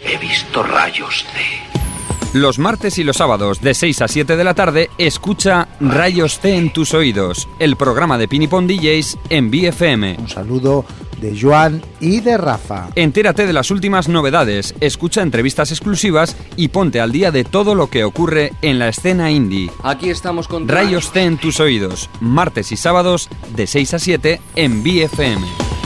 He visto rayos de... Los martes y los sábados de 6 a 7 de la tarde escucha Rayos C en tus oídos, el programa de Pinipon DJs en BFM. Un saludo de Joan y de Rafa. Entérate de las últimas novedades, escucha entrevistas exclusivas y ponte al día de todo lo que ocurre en la escena indie. Aquí estamos con Rayos C en tus oídos, martes y sábados de 6 a 7 en BFM.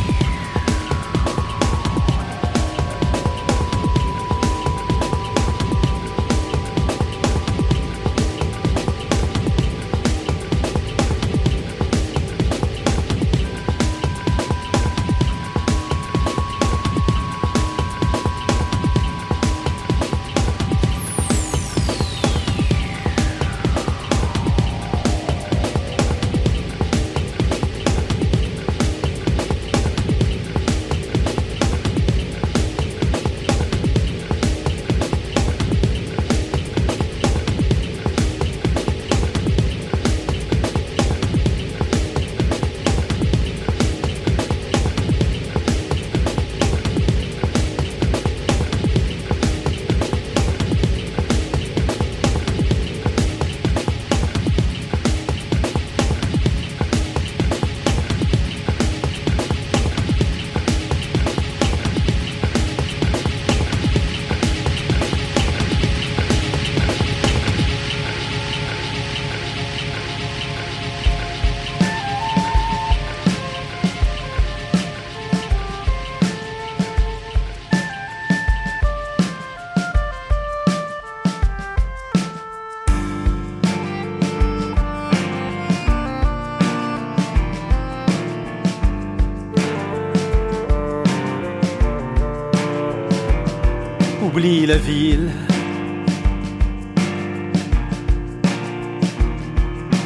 Oublie la ville.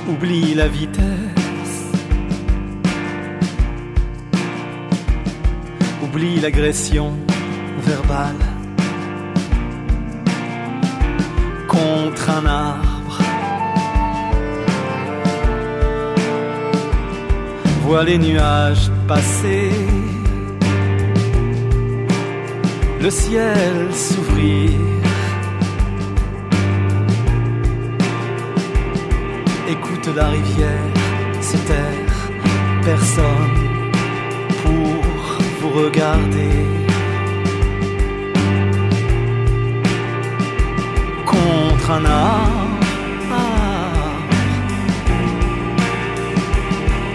Oublie la vitesse. Oublie l'agression verbale. Contre un arbre. Vois les nuages passer le ciel s'ouvrir. Écoute la rivière se taire, personne pour vous regarder. Contre un arbre,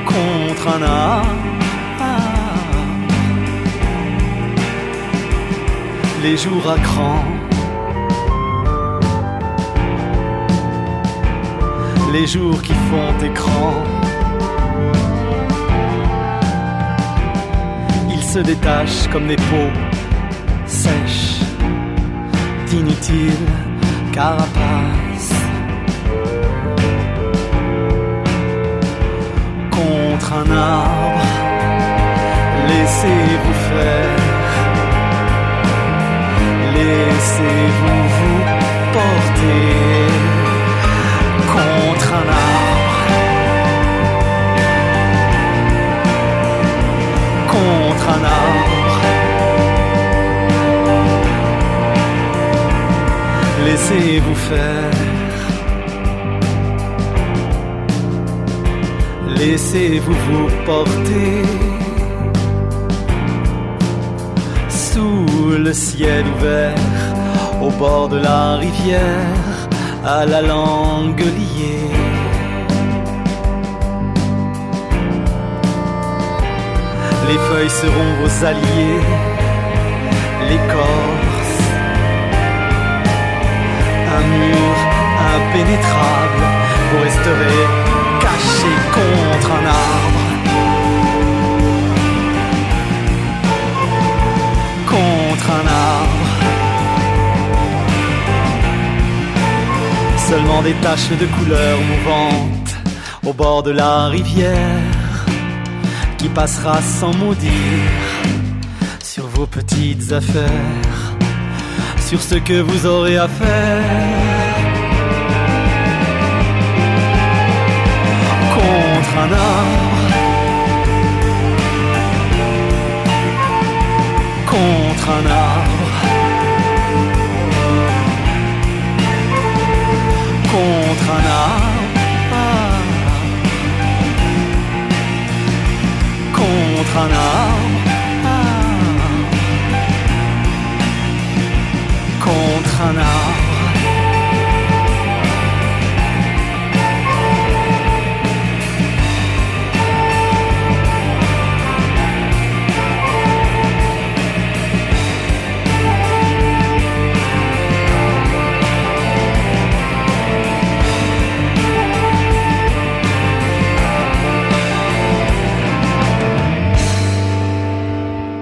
contre un arbre. Les jours à cran. Les jours qui font écran. Ils se détachent comme des peaux sèches d'inutiles carapaces. Contre un arbre, laissez-vous faire. Laissez-vous vous porter contre un arbre, contre un arbre. Laissez-vous faire, laissez-vous vous porter. Sous le ciel ouvert, au bord de la rivière, à la langue liée. Les feuilles seront vos alliés, l'écorce, un mur impénétrable, vous resterez Seulement des taches de couleurs mouvantes au bord de la rivière qui passera sans maudire sur vos petites affaires, sur ce que vous aurez à faire. Contre un arbre. contre un arbre. être un arbre contre un arbre. Contre un arbre.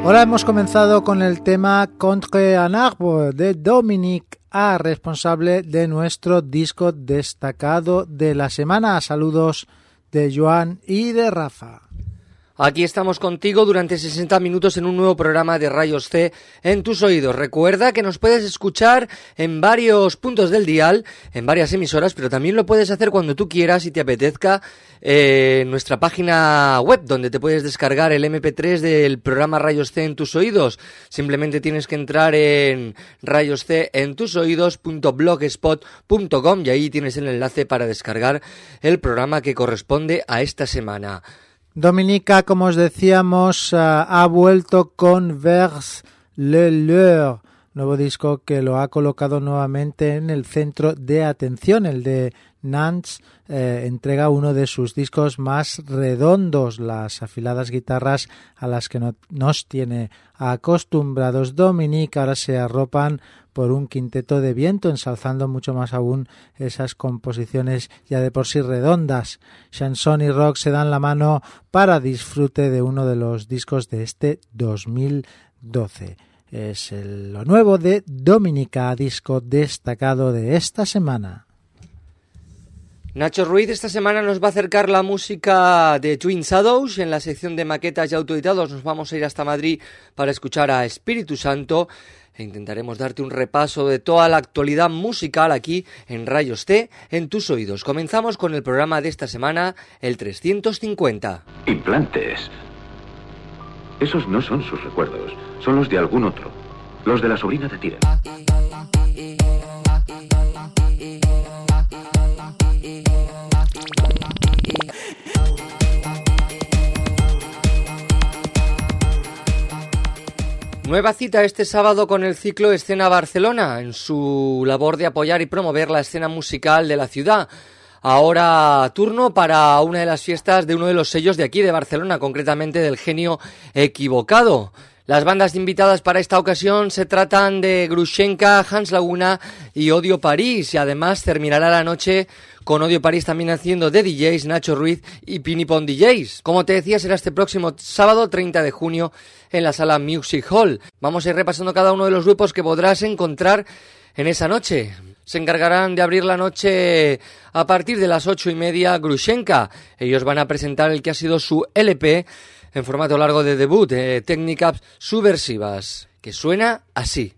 Ahora hemos comenzado con el tema Contre un arbre de Dominique A, responsable de nuestro disco destacado de la semana. Saludos de Joan y de Rafa. Aquí estamos contigo durante 60 minutos en un nuevo programa de Rayos C en tus oídos. Recuerda que nos puedes escuchar en varios puntos del dial, en varias emisoras, pero también lo puedes hacer cuando tú quieras y te apetezca eh, en nuestra página web donde te puedes descargar el MP3 del programa Rayos C en tus oídos. Simplemente tienes que entrar en Rayos C en tus oídos.blogspot.com y ahí tienes el enlace para descargar el programa que corresponde a esta semana. Dominica, como os decíamos, uh, ha vuelto con Vers le Leur, nuevo disco que lo ha colocado nuevamente en el centro de atención, el de Nantes eh, entrega uno de sus discos más redondos, las afiladas guitarras a las que no, nos tiene acostumbrados. Dominique ahora se arropan por un quinteto de viento, ensalzando mucho más aún esas composiciones ya de por sí redondas. Chanson y rock se dan la mano para disfrute de uno de los discos de este 2012. Es el, lo nuevo de Dominica, disco destacado de esta semana. Nacho Ruiz esta semana nos va a acercar la música de Twin Shadows. En la sección de maquetas y autoeditados nos vamos a ir hasta Madrid para escuchar a Espíritu Santo e intentaremos darte un repaso de toda la actualidad musical aquí en Rayos T en tus oídos. Comenzamos con el programa de esta semana, el 350. Implantes. Esos no son sus recuerdos, son los de algún otro. Los de la sobrina de Tyrion. Nueva cita este sábado con el ciclo Escena Barcelona, en su labor de apoyar y promover la escena musical de la ciudad. Ahora turno para una de las fiestas de uno de los sellos de aquí de Barcelona, concretamente del genio equivocado. Las bandas invitadas para esta ocasión se tratan de Grushenka, Hans Laguna y Odio París y además terminará la noche con Odio París también haciendo de DJs Nacho Ruiz y Pinipon DJs. Como te decía, será este próximo sábado 30 de junio en la sala Music Hall. Vamos a ir repasando cada uno de los grupos que podrás encontrar en esa noche. Se encargarán de abrir la noche a partir de las ocho y media Grushenka. Ellos van a presentar el que ha sido su LP en formato largo de debut, eh, técnicas subversivas, que suena así.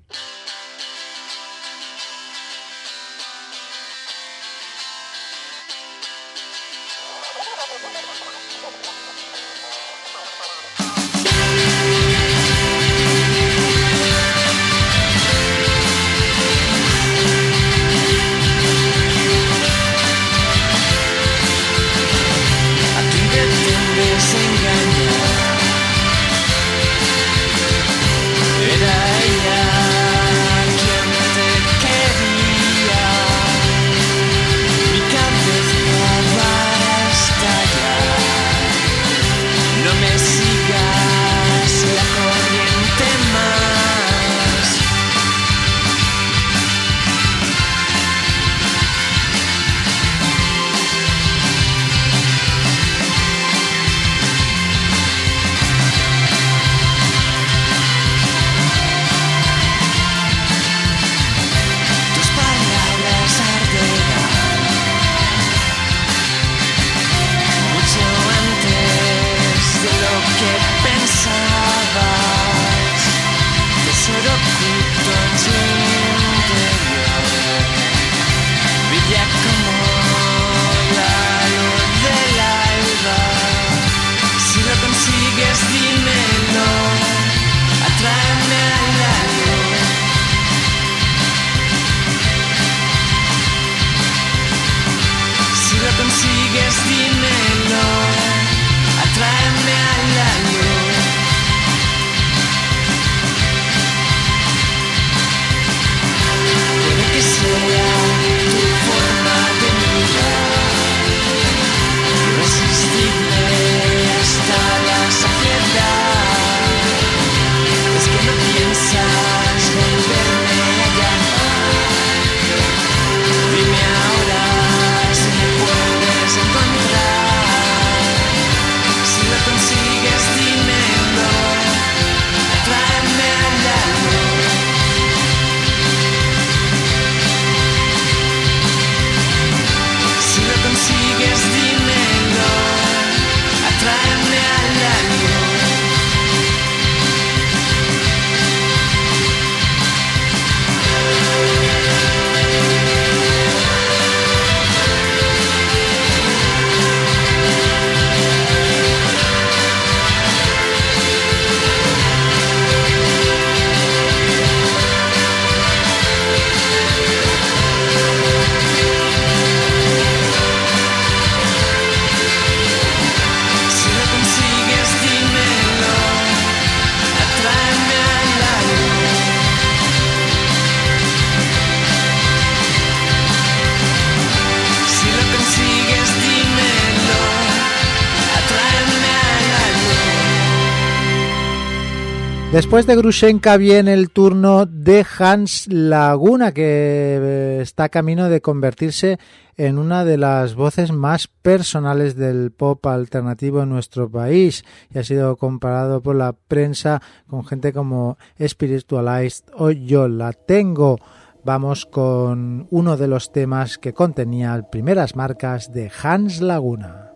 Después de Grushenka viene el turno de Hans Laguna, que eh, está camino de convertirse en una de las voces más personales del pop alternativo en nuestro país y ha sido comparado por la prensa con gente como Spiritualized o Yo la tengo. Vamos con uno de los temas que contenía primeras marcas de Hans Laguna.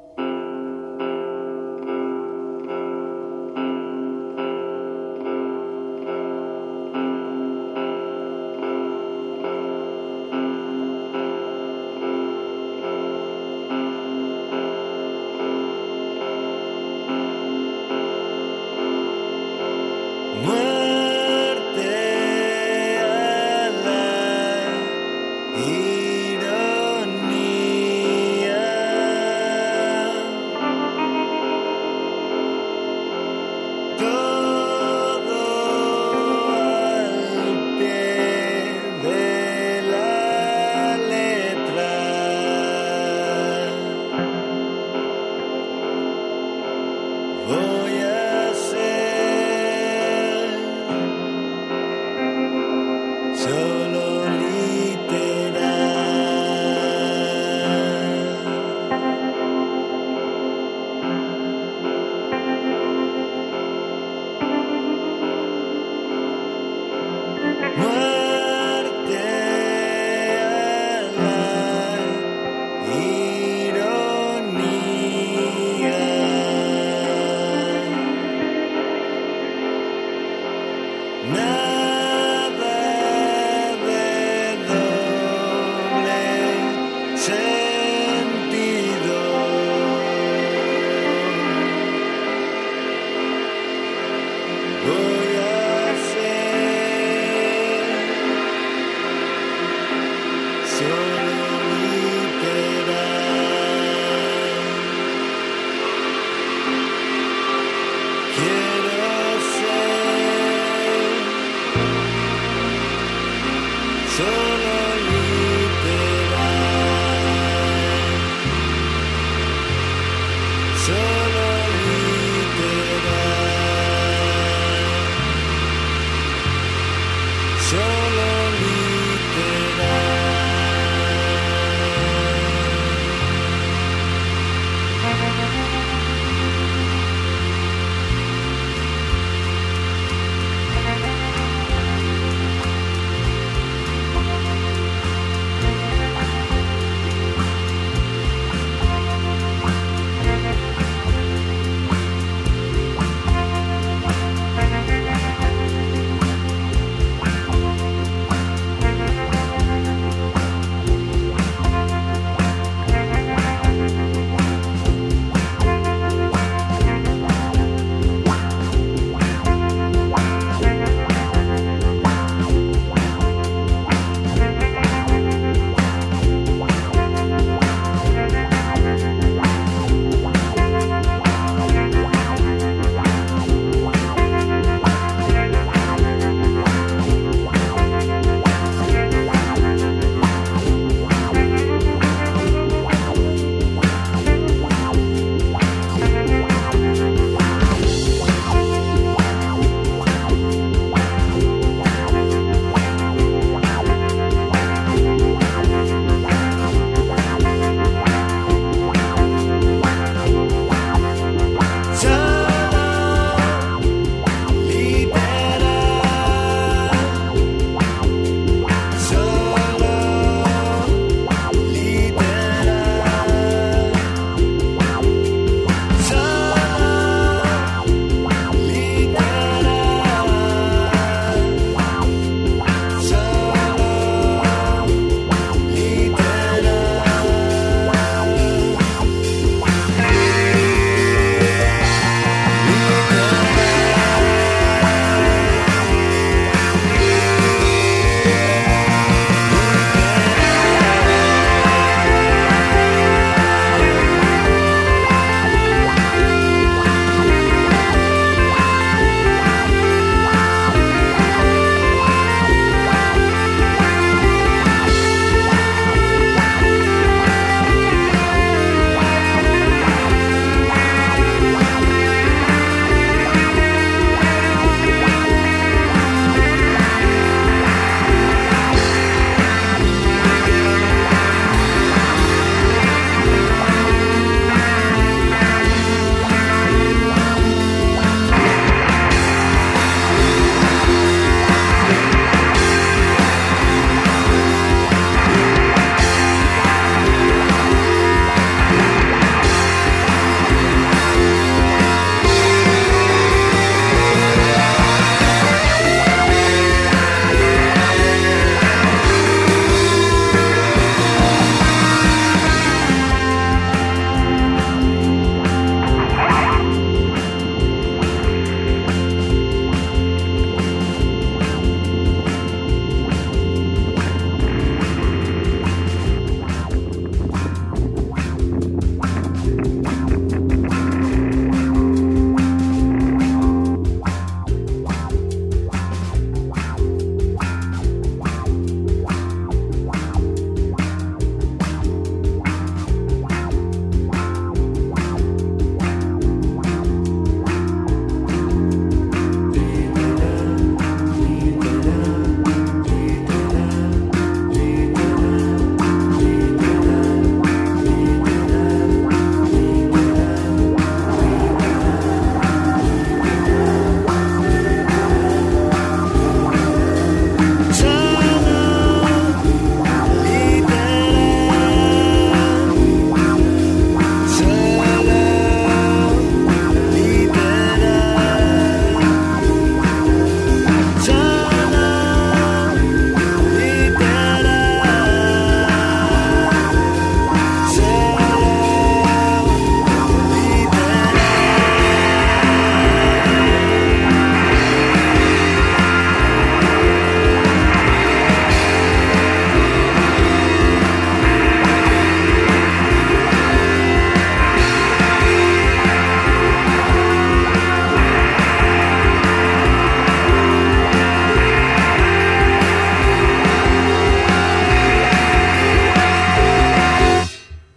Now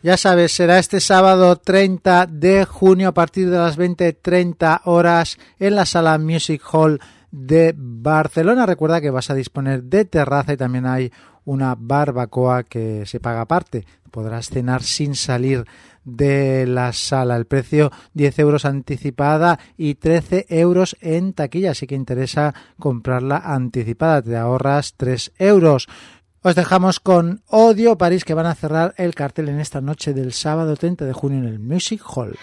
Ya sabes, será este sábado 30 de junio a partir de las 20.30 horas en la sala Music Hall de Barcelona. Recuerda que vas a disponer de terraza y también hay una barbacoa que se paga aparte. Podrás cenar sin salir de la sala. El precio 10 euros anticipada y 13 euros en taquilla. Así que interesa comprarla anticipada. Te ahorras 3 euros. Os dejamos con Odio París que van a cerrar el cartel en esta noche del sábado 30 de junio en el Music Hall.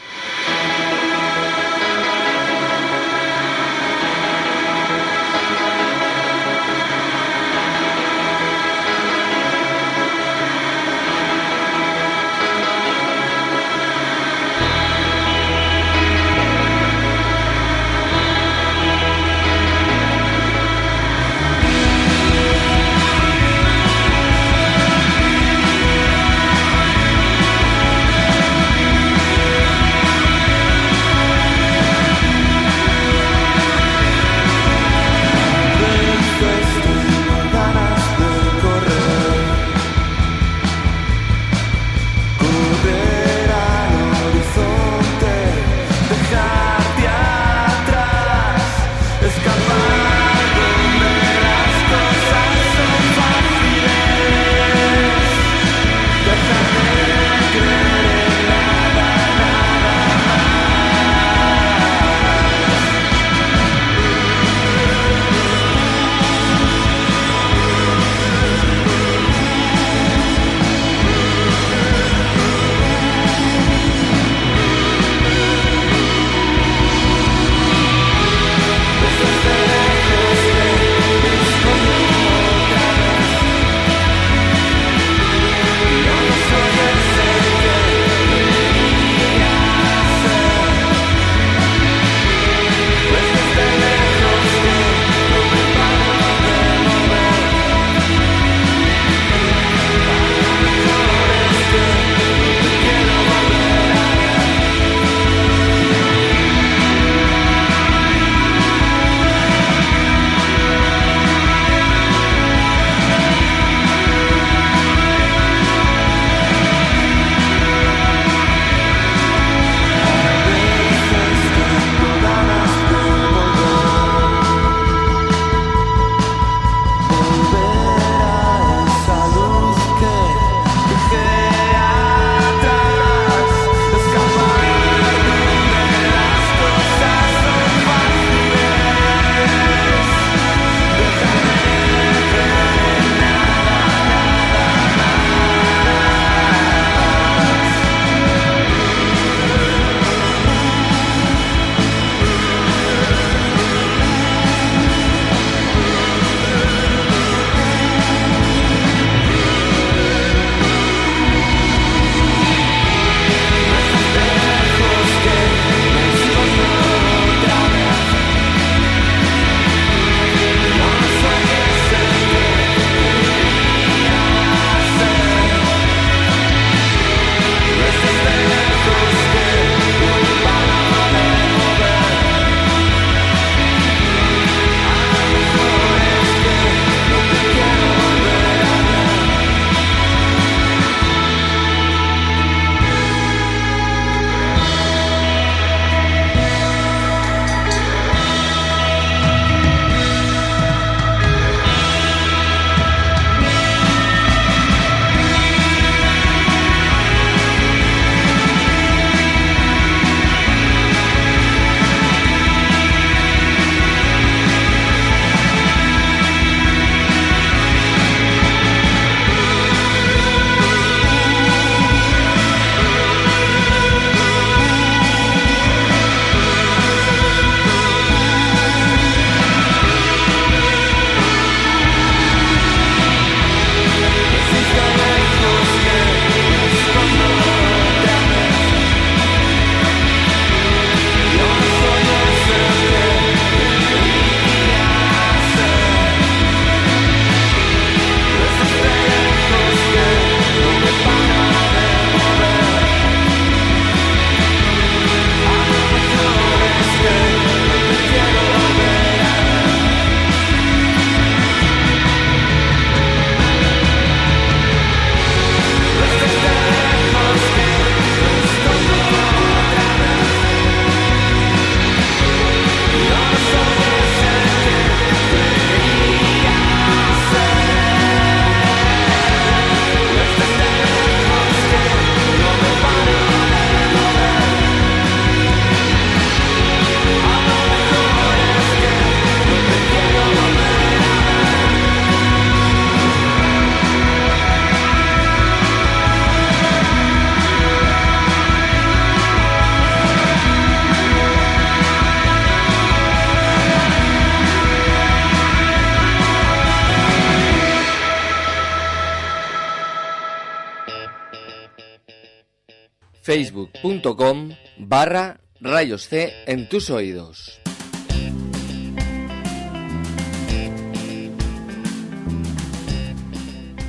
Barra rayos C en tus oídos.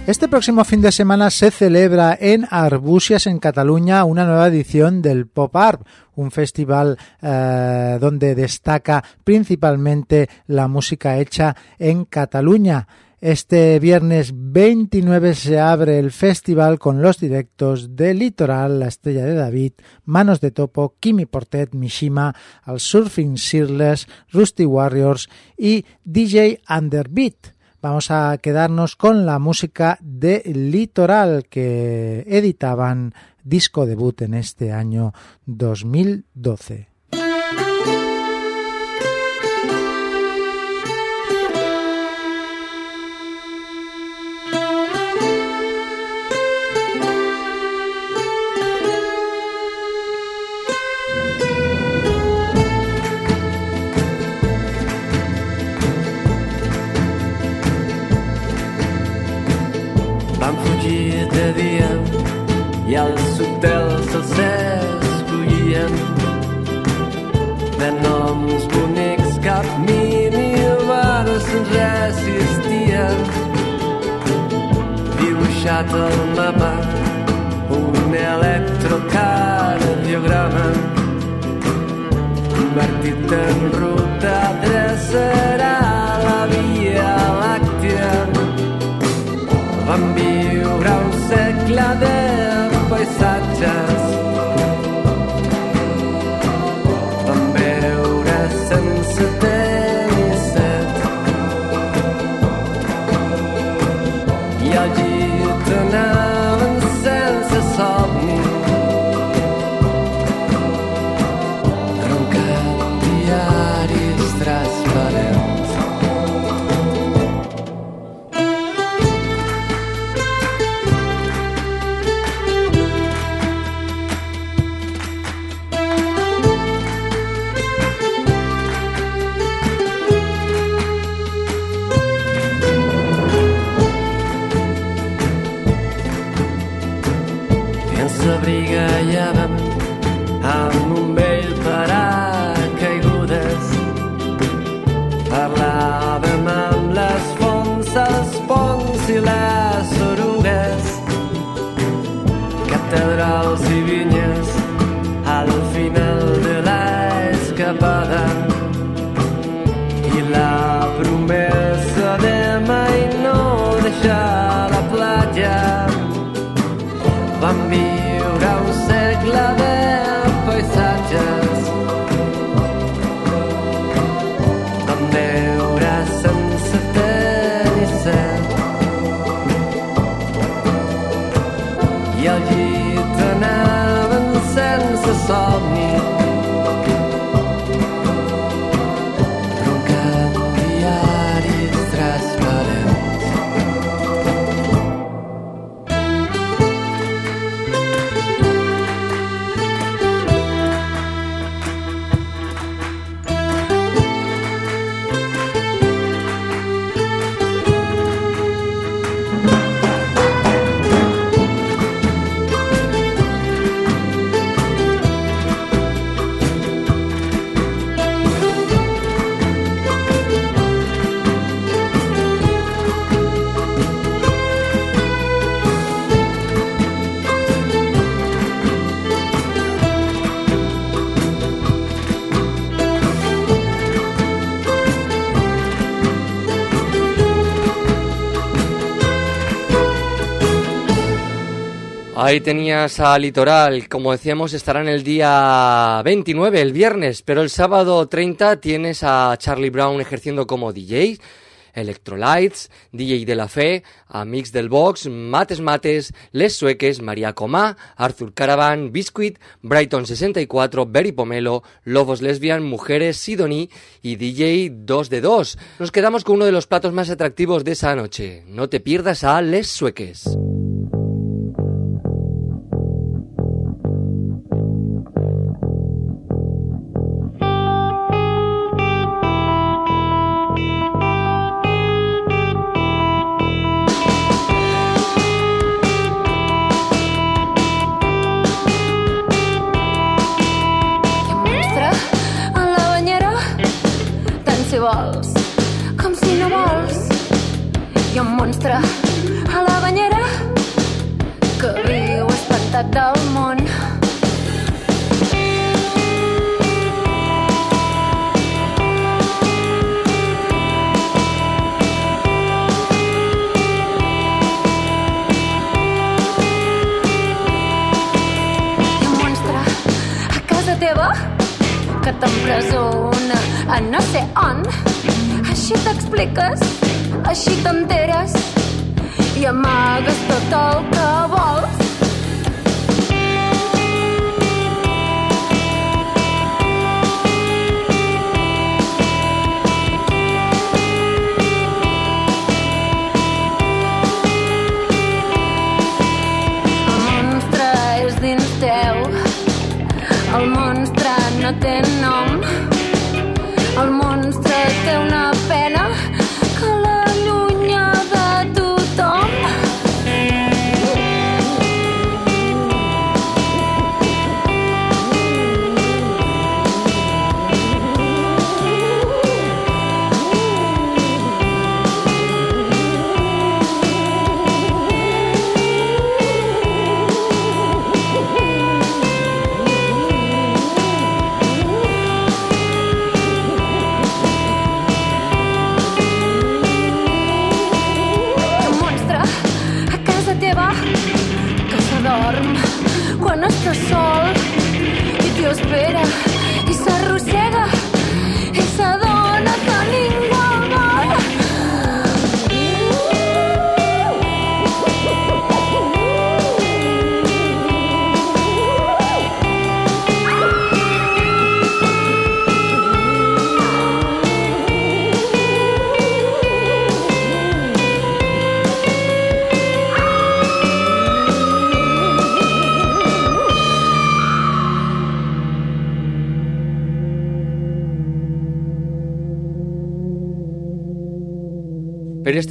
Este próximo fin de semana se celebra en Arbusias, en Cataluña, una nueva edición del Pop Art, un festival eh, donde destaca principalmente la música hecha en Cataluña. Este viernes 29 se abre el festival con los directos de Litoral, La Estrella de David, Manos de Topo, Kimi Portet, Mishima, Al Surfing Searless, Rusty Warriors y DJ Underbeat. Vamos a quedarnos con la música de Litoral que editaban disco debut en este año 2012. de dia. I els hotels els escollien de noms bonics cap mini bar se'ns resistien. Dibuixat al mapa un electrocardiograma convertit en ruta adreçarà paisatges Ahí tenías a Litoral, como decíamos estarán el día 29, el viernes, pero el sábado 30 tienes a Charlie Brown ejerciendo como DJ, Electrolytes, DJ de la Fe, a Mix del Box, Mates Mates, Les Sueques, María Comá, Arthur Caravan, Biscuit, Brighton 64, Berry Pomelo, Lobos Lesbian, Mujeres, Sidoní y DJ 2 de 2. Nos quedamos con uno de los platos más atractivos de esa noche. No te pierdas a Les Sueques. then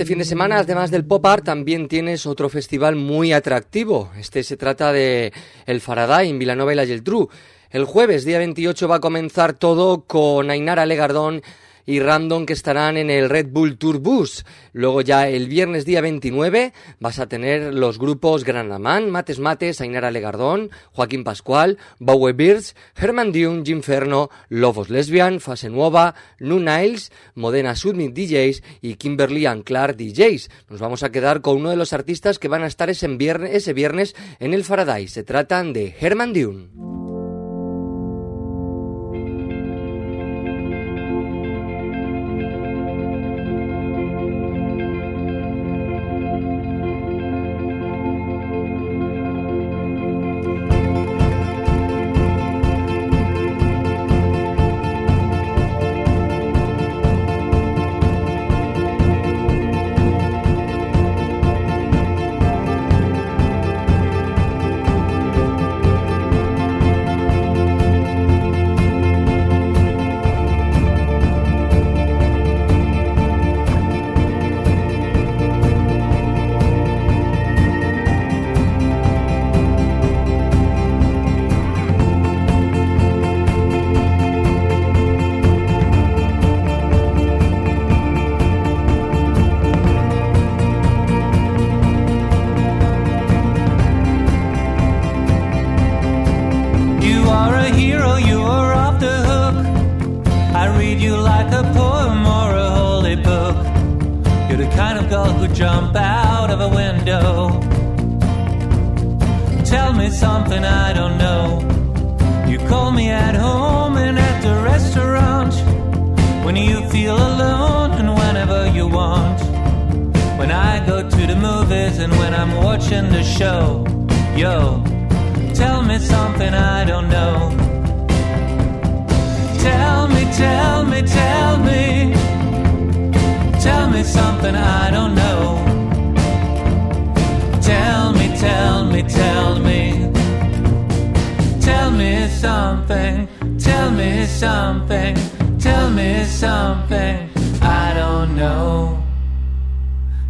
este fin de semana, además del pop art, también tienes otro festival muy atractivo. Este se trata de El Faraday en Vilanova y la Geltrú. El jueves, día 28, va a comenzar todo con Ainara Legardón y Random que estarán en el Red Bull Tour Bus. Luego ya el viernes día 29 vas a tener los grupos Granamán, Mates Mates, Ainara Legardón, Joaquín Pascual, Bowie Beards, Herman Dune, Jim Ferno, Lobos Lesbian, Fase Nueva, Nu Niles, Modena Submit DJs y Kimberly and Clark DJs. Nos vamos a quedar con uno de los artistas que van a estar ese viernes, ese viernes en el Faraday. Se tratan de Herman Dune. Me something, tell me something, tell me something I don't know.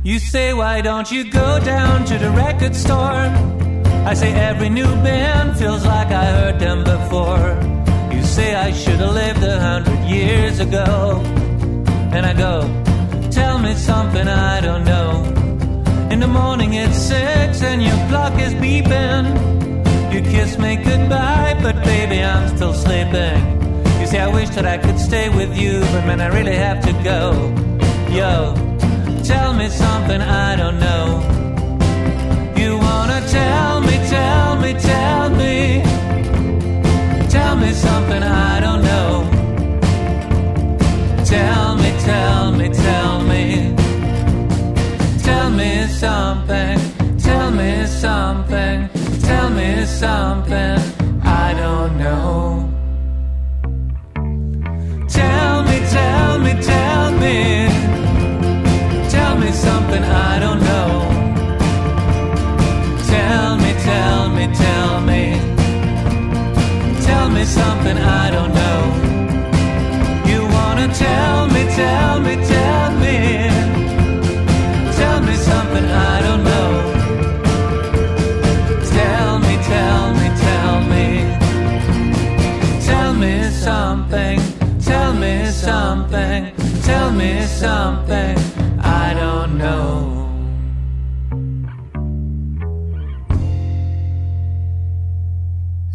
You say, why don't you go down to the record store? I say, every new band feels like I heard them before. You say, I should have lived a hundred years ago. And I go, tell me something I don't know. In the morning it's six and your clock is beeping. You kiss me goodbye, but baby, I'm still sleeping. You see, I wish that I could stay with you, but man, I really have to go. Yo, tell me something I don't know. You wanna tell me, tell me, tell me. Tell me something I don't know. Tell me, tell me, tell me. Tell me something, tell me something, tell me something I don't know. Tell me, tell me, tell me. Tell me something I don't know. Tell me, tell me, tell me. Tell me something I don't know. You wanna tell me, tell me, tell me.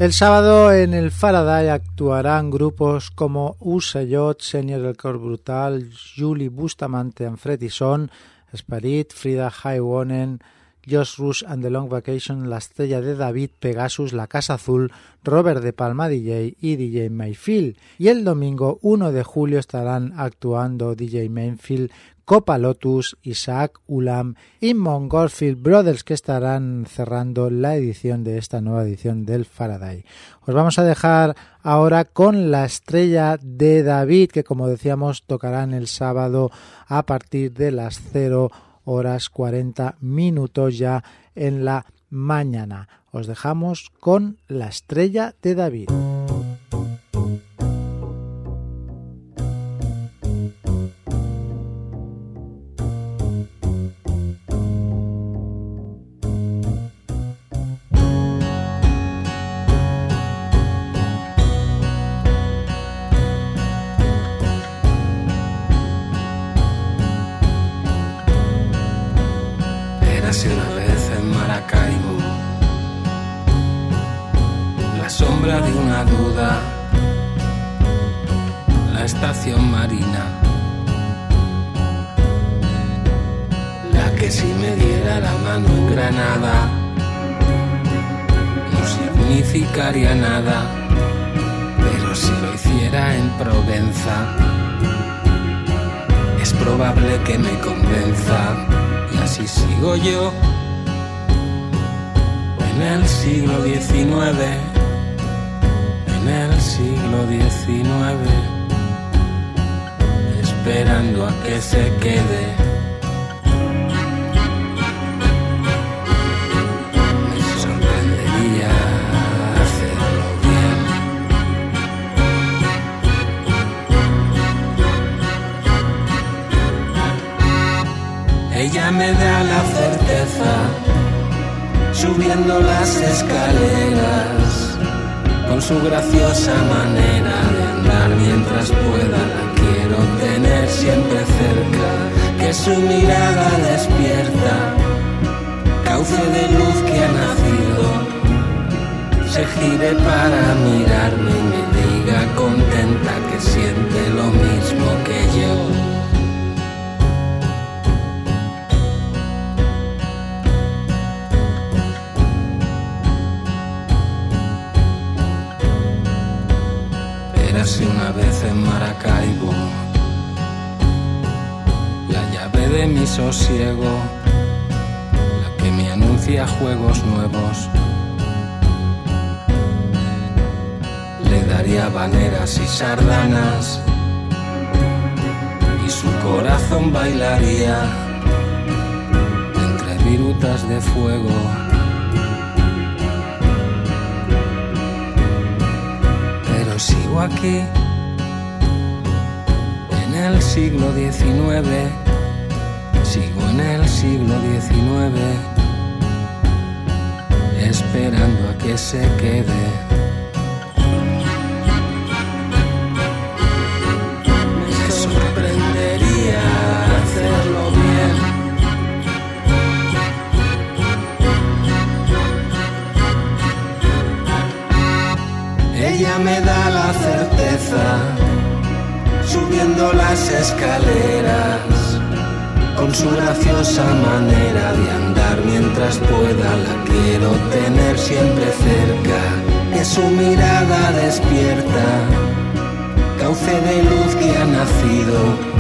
El sábado en el Faraday actuarán grupos como Usayot, Senior del Cor Brutal, Julie Bustamante and Son, Sparit, Frida Haiwonen, Josh Rush and the Long Vacation, La Estrella de David, Pegasus, La Casa Azul, Robert de Palma DJ y DJ Mayfield. Y el domingo 1 de julio estarán actuando DJ Mayfield, Copa Lotus, Isaac Ulam y Montgolfield Brothers que estarán cerrando la edición de esta nueva edición del Faraday. Os vamos a dejar ahora con la estrella de David que como decíamos tocarán el sábado a partir de las 0 horas 40 minutos ya en la mañana. Os dejamos con la estrella de David. Me da la certeza, subiendo las escaleras, con su graciosa manera de andar mientras pueda. La quiero tener siempre cerca, que su mirada despierta, cauce de luz que ha nacido, se gire para mirarme y me diga contenta que siente lo mismo Érase una vez en Maracaibo la llave de mi sosiego, la que me anuncia juegos nuevos. Le daría baneras y sardanas y su corazón bailaría entre virutas de fuego. Sigo aquí en el siglo XIX, sigo en el siglo XIX, esperando a que se quede. Escaleras, con su graciosa manera de andar mientras pueda, la quiero tener siempre cerca, que su mirada despierta, cauce de luz que ha nacido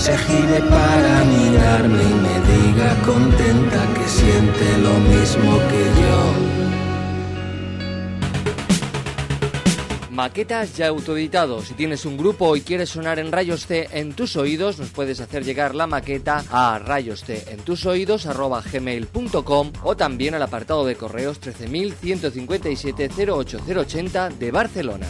se gire para mirarme y me diga contenta que siente lo mismo que yo. Maquetas ya autoeditados. Si tienes un grupo y quieres sonar en Rayos C en tus oídos, nos puedes hacer llegar la maqueta a rayos en tus oídos gmail.com o también al apartado de correos 13157 08080 de Barcelona.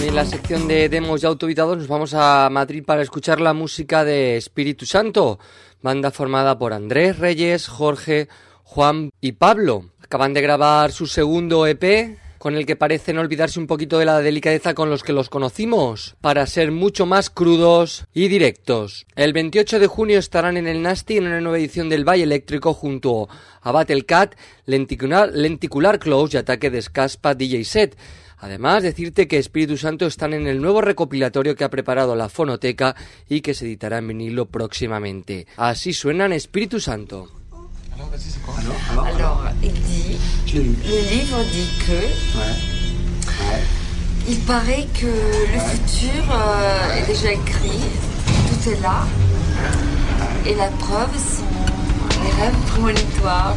En la sección de demos ya autoeditados nos vamos a Madrid para escuchar la música de Espíritu Santo, banda formada por Andrés Reyes, Jorge, Juan y Pablo. Acaban de grabar su segundo EP, con el que parecen olvidarse un poquito de la delicadeza con los que los conocimos, para ser mucho más crudos y directos. El 28 de junio estarán en el Nasty en una nueva edición del Valle Eléctrico junto a Battle Cat, Lenticular, Close y Ataque de Escaspa DJ Set. Además, decirte que Espíritu Santo están en el nuevo recopilatorio que ha preparado la Fonoteca y que se editará en vinilo próximamente. Así suenan Espíritu Santo. Alors, il dit. Le livre dit que. Il paraît que le futur euh, est déjà écrit, tout est là. Et la preuve sont les rêves prémonitoires.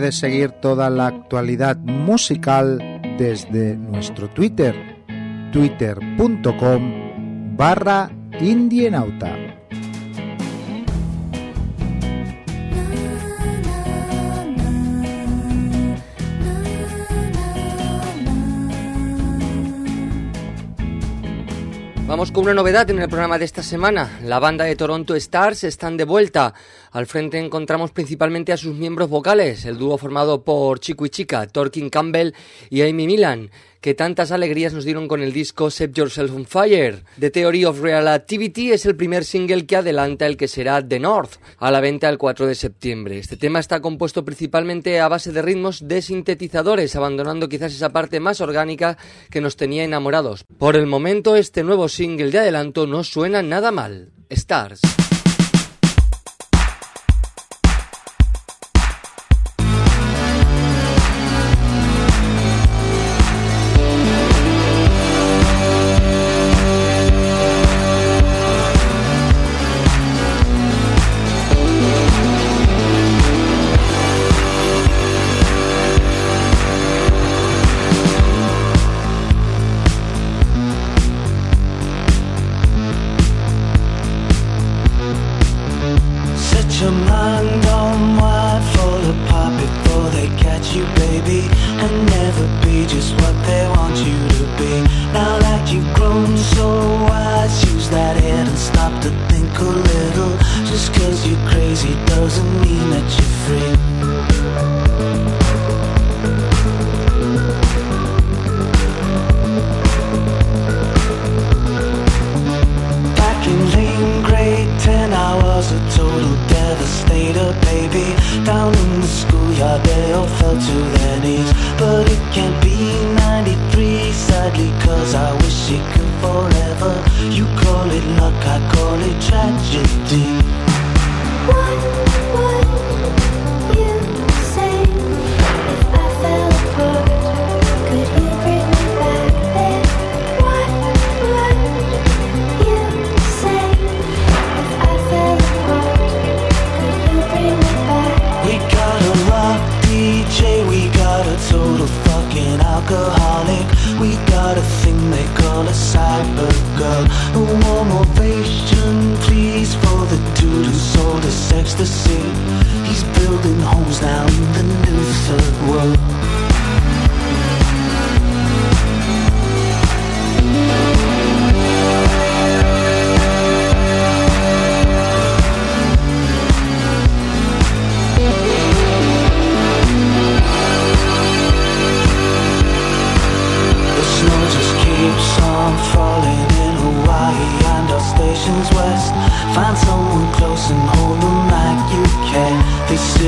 Puedes seguir toda la actualidad musical desde nuestro Twitter, twitter.com barra indienauta. Vamos con una novedad en el programa de esta semana. La banda de Toronto Stars están de vuelta. Al frente encontramos principalmente a sus miembros vocales, el dúo formado por Chico y Chica, Torkin Campbell y Amy Milan que tantas alegrías nos dieron con el disco Set Yourself on Fire. The Theory of Relativity es el primer single que adelanta el que será The North, a la venta el 4 de septiembre. Este tema está compuesto principalmente a base de ritmos de sintetizadores, abandonando quizás esa parte más orgánica que nos tenía enamorados. Por el momento, este nuevo single de adelanto no suena nada mal. Stars. your mind gone before they catch you, baby And never be just what they want you to be. Now that you've grown so wise Use that head and stop to think a little. You're crazy doesn't mean that you're free. Total brothers baby. Down in the schoolyard they all fell to their knees. But it can't be 93 sadly Cause I wish it could forever. You call it luck, I call it tragedy. What, what? alcoholic. We got a thing they call a cyber girl. A warm ovation, please, for the dude who sold us ecstasy.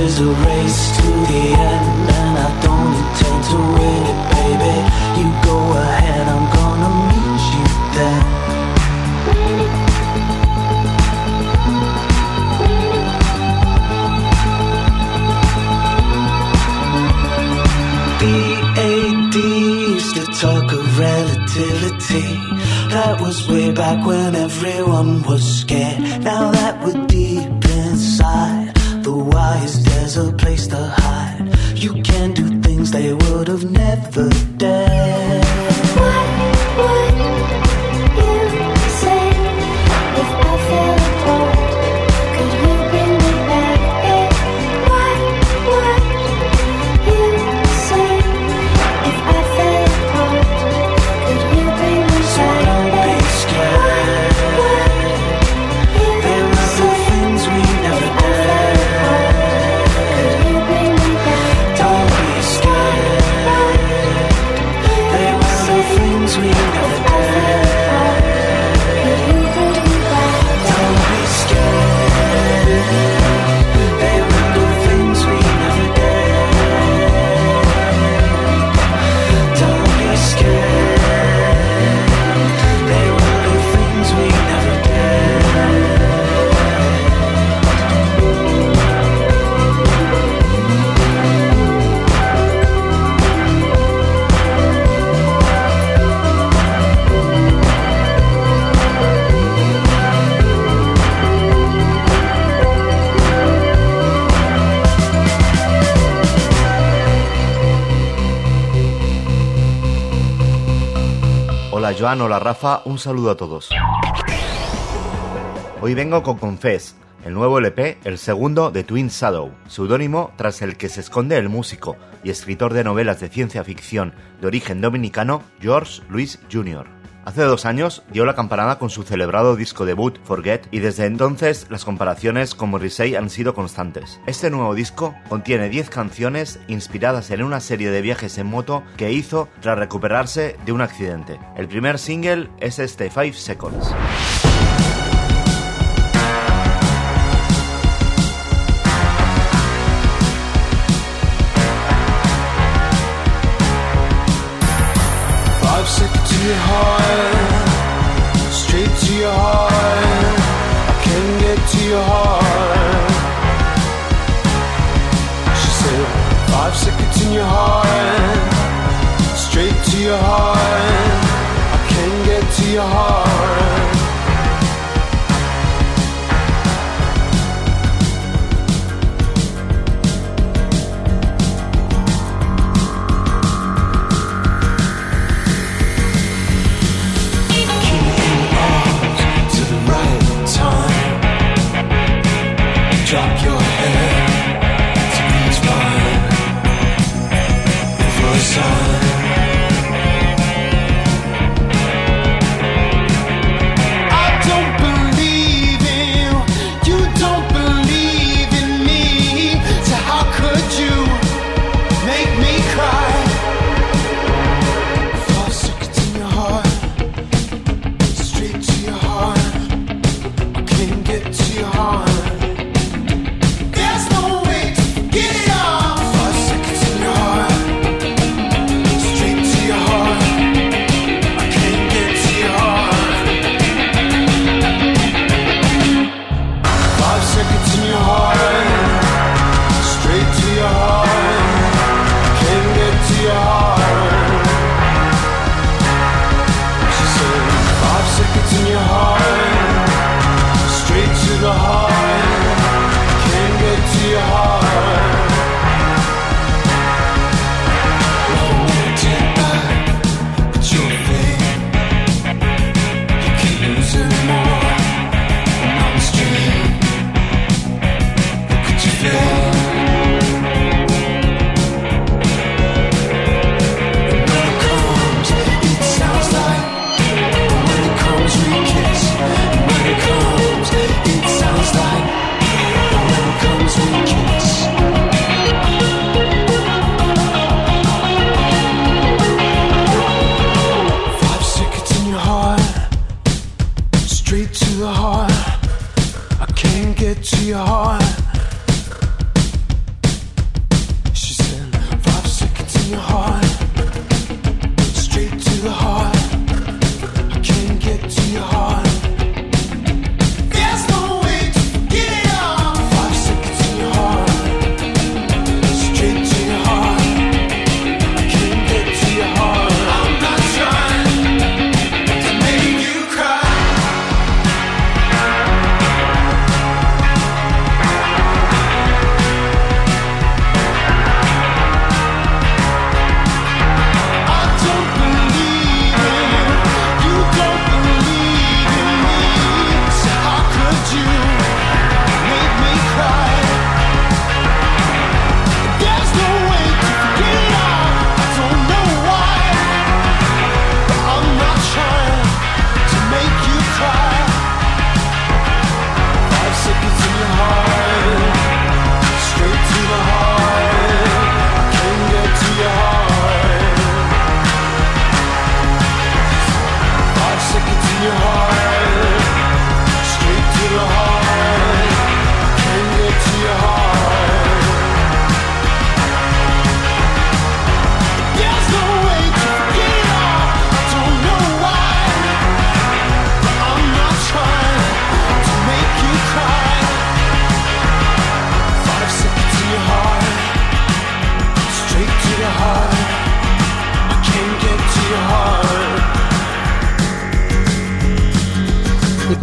is a race to the end And I don't intend to win it, baby You go ahead, I'm gonna meet you there Talk of relativity. That was way back when everyone was scared. Now that we're deep inside the wise is there's a place to hide. You can do things they would have never dared. What? Joan, hola Rafa, un saludo a todos. Hoy vengo con Confess, el nuevo LP, el segundo de Twin Shadow, seudónimo tras el que se esconde el músico y escritor de novelas de ciencia ficción de origen dominicano George Luis Jr. Hace dos años dio la campanada con su celebrado disco debut Forget y desde entonces las comparaciones con Morrissey han sido constantes. Este nuevo disco contiene 10 canciones inspiradas en una serie de viajes en moto que hizo tras recuperarse de un accidente. El primer single es este 5 Seconds. your heart, straight to your heart.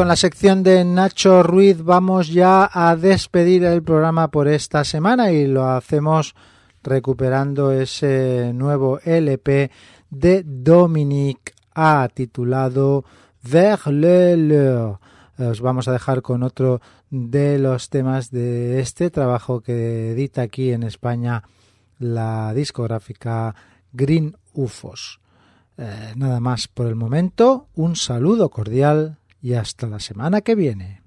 la sección de Nacho Ruiz vamos ya a despedir el programa por esta semana y lo hacemos recuperando ese nuevo LP de Dominique A titulado Vers le leur. Os vamos a dejar con otro de los temas de este trabajo que edita aquí en España la discográfica Green UFOS. Eh, nada más por el momento. Un saludo cordial y hasta la semana que viene.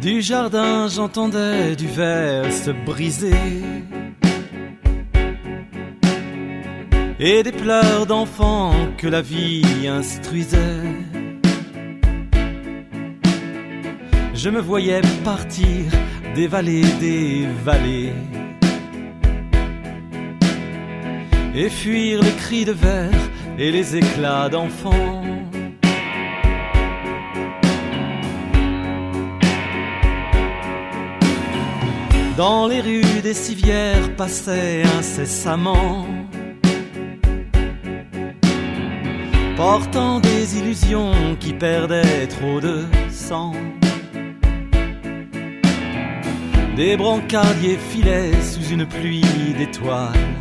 Du jardin, j'entendais du verre se briser. Et des pleurs d'enfants que la vie instruisait. Je me voyais partir des vallées, des vallées. Et fuir les cris de verre et les éclats d'enfants. Dans les rues des civières passaient incessamment, portant des illusions qui perdaient trop de sang. Des brancardiers filaient sous une pluie d'étoiles,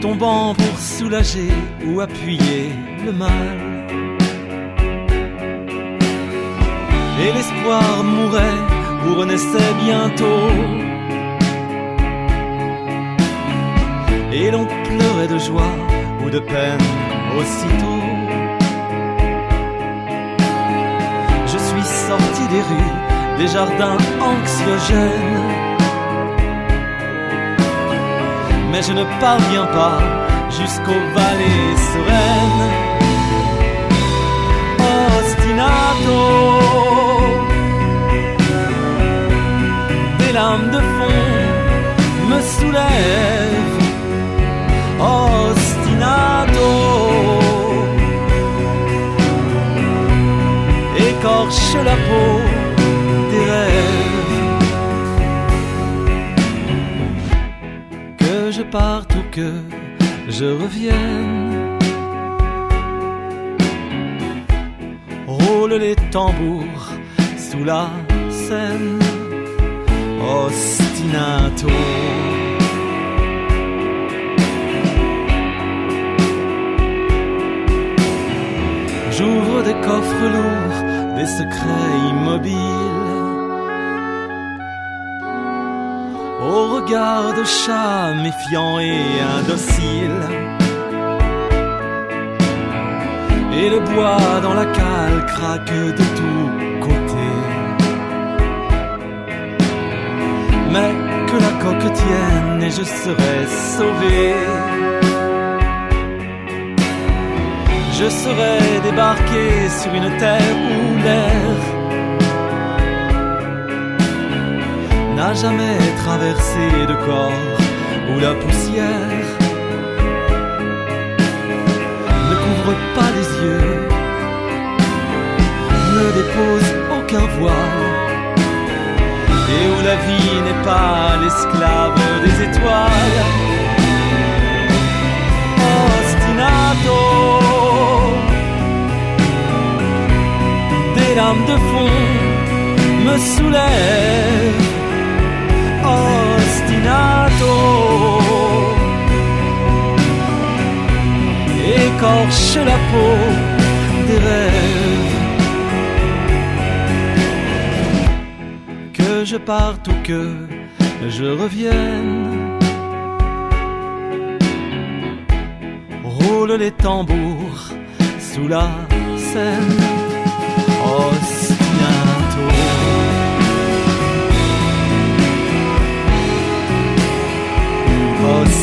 tombant pour soulager ou appuyer le mal. et l'espoir mourait ou renaissait bientôt. Et l'on pleurait de joie ou de peine aussitôt. Je suis sorti des rues, des jardins anxiogènes. Mais je ne parviens pas jusqu'aux vallées sereines. Ostinato. des lames de fond me soulèvent. Ostinato écorche la peau Ou que je revienne. Roule les tambours sous la scène ostinato. J'ouvre des coffres lourds, des secrets immobiles. Au regard de chat méfiant et indocile. Et le bois dans la cale craque de tous côtés. mais que la coque tienne et je serai sauvé. Je serai débarqué sur une terre où l'air jamais traversé de corps, où la poussière ne couvre pas les yeux, ne dépose aucun voile et où la vie n'est pas l'esclave des étoiles. Ostinato, des lames de fond me soulèvent. Ostinato, écorche la peau des rêves. que je parte ou que je revienne. Roule les tambours sous la scène. Oh, Oh,